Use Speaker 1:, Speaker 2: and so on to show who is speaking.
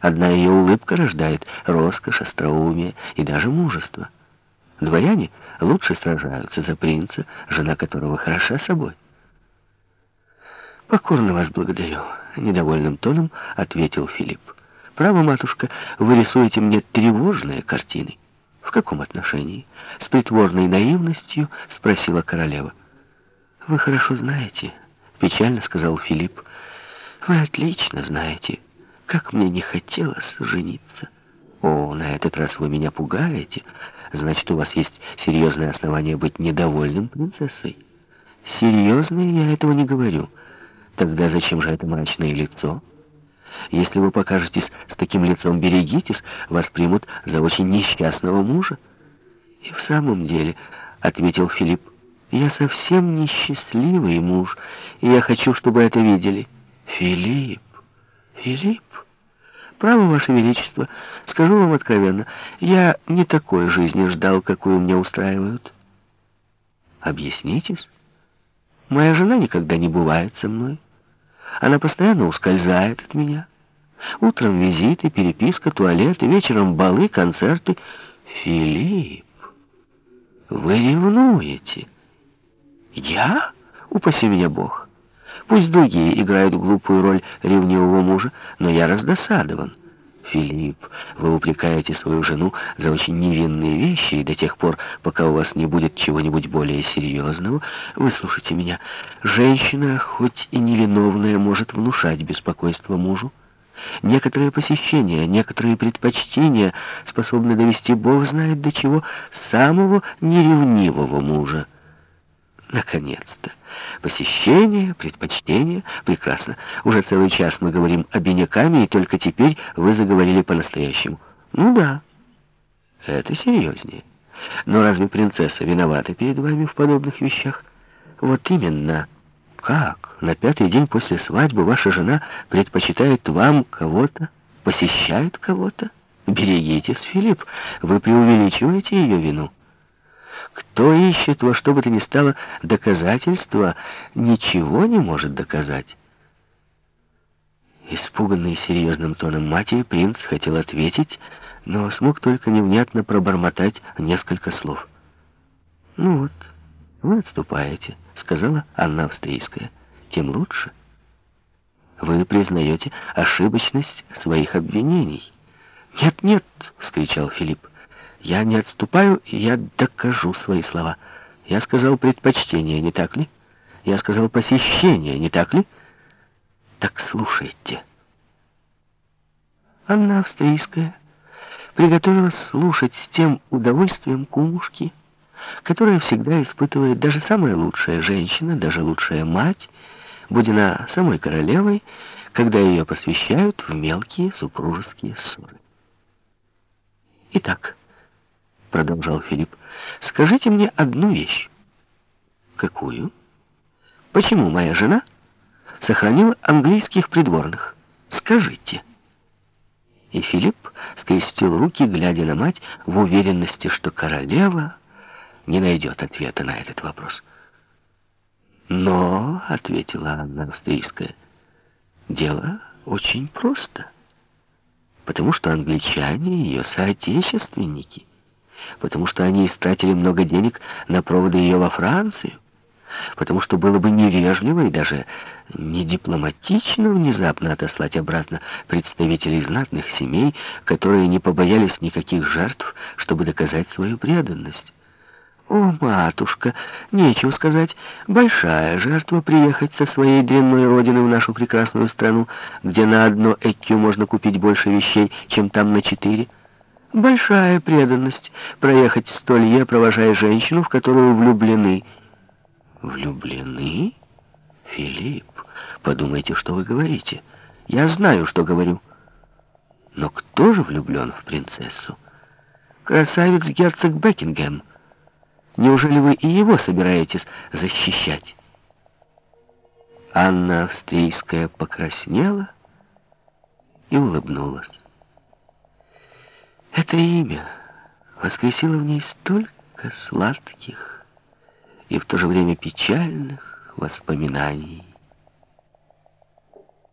Speaker 1: Одна ее улыбка рождает роскошь, остроумие и даже мужество. Дворяне лучше сражаются за принца, жена которого хороша собой. «Покорно вас благодарю», — недовольным тоном ответил Филипп. «Право, матушка, вы рисуете мне тревожные картины». «В каком отношении?» — с притворной наивностью спросила королева. «Вы хорошо знаете», — печально сказал Филипп. «Вы отлично знаете, как мне не хотелось жениться». «О, на этот раз вы меня пугаете. Значит, у вас есть серьезное основание быть недовольным принцессой?» «Серьезное я этого не говорю. Тогда зачем же это мрачное лицо?» «Если вы покажетесь с таким лицом, берегитесь, вас примут за очень несчастного мужа». «И в самом деле», — ответил Филипп, — «я совсем несчастливый муж, и я хочу, чтобы это видели». «Филипп, Филипп». «Право, Ваше Величество, скажу вам откровенно, я не такой жизни ждал, какую мне устраивают». «Объяснитесь. Моя жена никогда не бывает со мной. Она постоянно ускользает от меня. Утром визиты, переписка, туалеты, вечером балы, концерты. Филипп, вы ревнуете?» «Я? Упаси меня Бог!» Пусть другие играют глупую роль ревнивого мужа, но я раздосадован. Филипп, вы упрекаете свою жену за очень невинные вещи, и до тех пор, пока у вас не будет чего-нибудь более серьезного, выслушайте меня. Женщина, хоть и невиновная, может внушать беспокойство мужу. Некоторые посещения, некоторые предпочтения способны довести, Бог знает до чего, самого неревнивого мужа. Наконец-то. Посещение, предпочтение. Прекрасно. Уже целый час мы говорим обиняками, и только теперь вы заговорили по-настоящему. Ну да. Это серьезнее. Но разве принцесса виновата перед вами в подобных вещах? Вот именно. Как? На пятый день после свадьбы ваша жена предпочитает вам кого-то, посещает кого-то? Берегитесь, Филипп, вы преувеличиваете ее вину. Кто ищет во что бы то ни стало доказательства, ничего не может доказать. Испуганный серьезным тоном матери, принц хотел ответить, но смог только невнятно пробормотать несколько слов. «Ну вот, вы отступаете», — сказала Анна Австрийская. «Тем лучше. Вы признаете ошибочность своих обвинений». «Нет-нет», — вскричал Филипп. Я не отступаю, и я докажу свои слова. Я сказал предпочтение, не так ли? Я сказал посещение, не так ли? Так слушайте. Анна Австрийская приготовилась слушать с тем удовольствием кумушки, которое всегда испытывает даже самая лучшая женщина, даже лучшая мать, будь она самой королевой, когда ее посвящают в мелкие супружеские ссоры. Итак, — продолжал Филипп, — «скажите мне одну вещь». «Какую?» «Почему моя жена сохранила английских придворных? Скажите». И Филипп скрестил руки, глядя на мать, в уверенности, что королева не найдет ответа на этот вопрос. «Но», — ответила Анна Австрийская, — «дело очень просто, потому что англичане ее соотечественники» потому что они истратили много денег на проводы ее во Францию, потому что было бы невежливо и даже не дипломатично внезапно отослать обратно представителей знатных семей, которые не побоялись никаких жертв, чтобы доказать свою преданность. О, матушка, нечего сказать, большая жертва приехать со своей дрянной родины в нашу прекрасную страну, где на одно ЭКЮ можно купить больше вещей, чем там на четыре. Большая преданность проехать столье, провожая женщину, в которую влюблены. Влюблены? Филипп, подумайте, что вы говорите. Я знаю, что говорю. Но кто же влюблен в принцессу? Красавец герцог Бекингем. Неужели вы и его собираетесь защищать? Анна Австрийская покраснела и улыбнулась. Это имя воскресило в ней столько сладких и в то же время печальных воспоминаний.